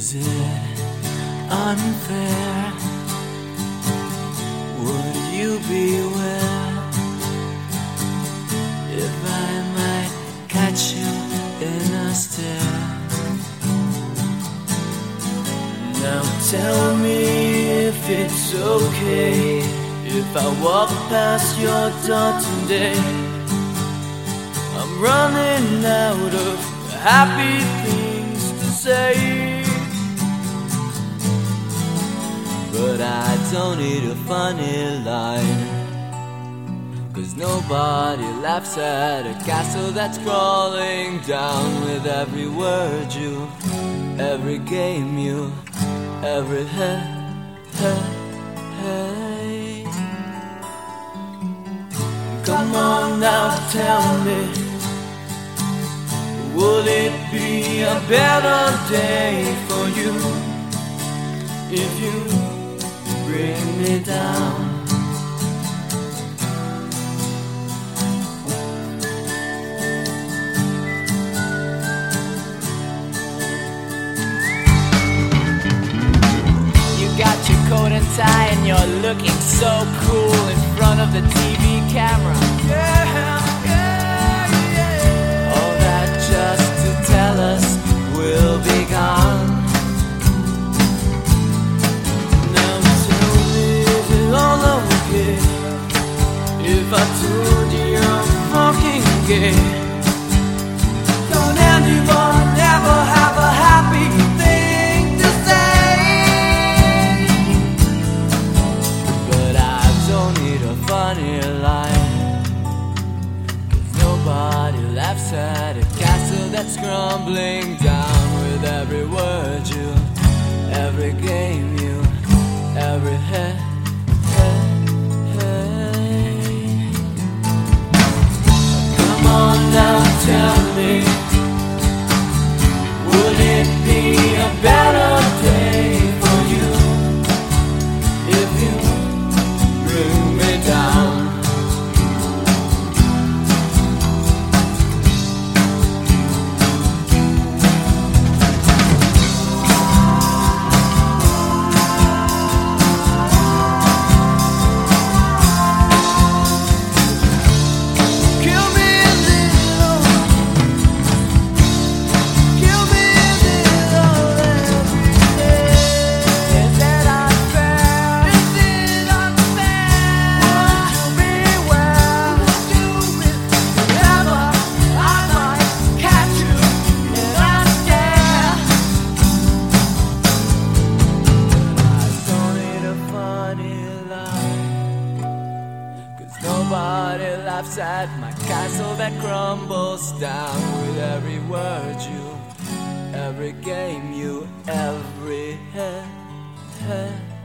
Is it unfair? Would you beware if I might catch you in a stare? Now tell me if it's okay if I walk past your door today. I'm running out of happy things to say. But I don't need a funny line. Cause nobody laughs at a castle that's crawling down with every word you, every game you, every hey, hey, hey. Come on now, tell me, would it be a better day for you if you bring me down? You got your coat and tie and you're looking so cool in front of the TV camera. All Cause nobody laughs at a castle that's crumbling down with every word you, every game you, every. Come on now, tell me, would it be a better laughs at my castle that crumbles down with every word you, every game you, every hey, hey.